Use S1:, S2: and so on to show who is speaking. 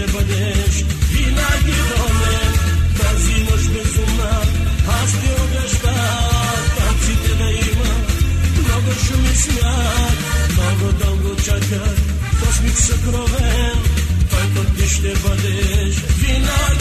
S1: ще бъдеш винаги до мен. Тази нощ безумна, аз ти обещах, танците да има, много шум и смях. Много дълго чаках, космик съкровен, той ти ще бъдеш винаги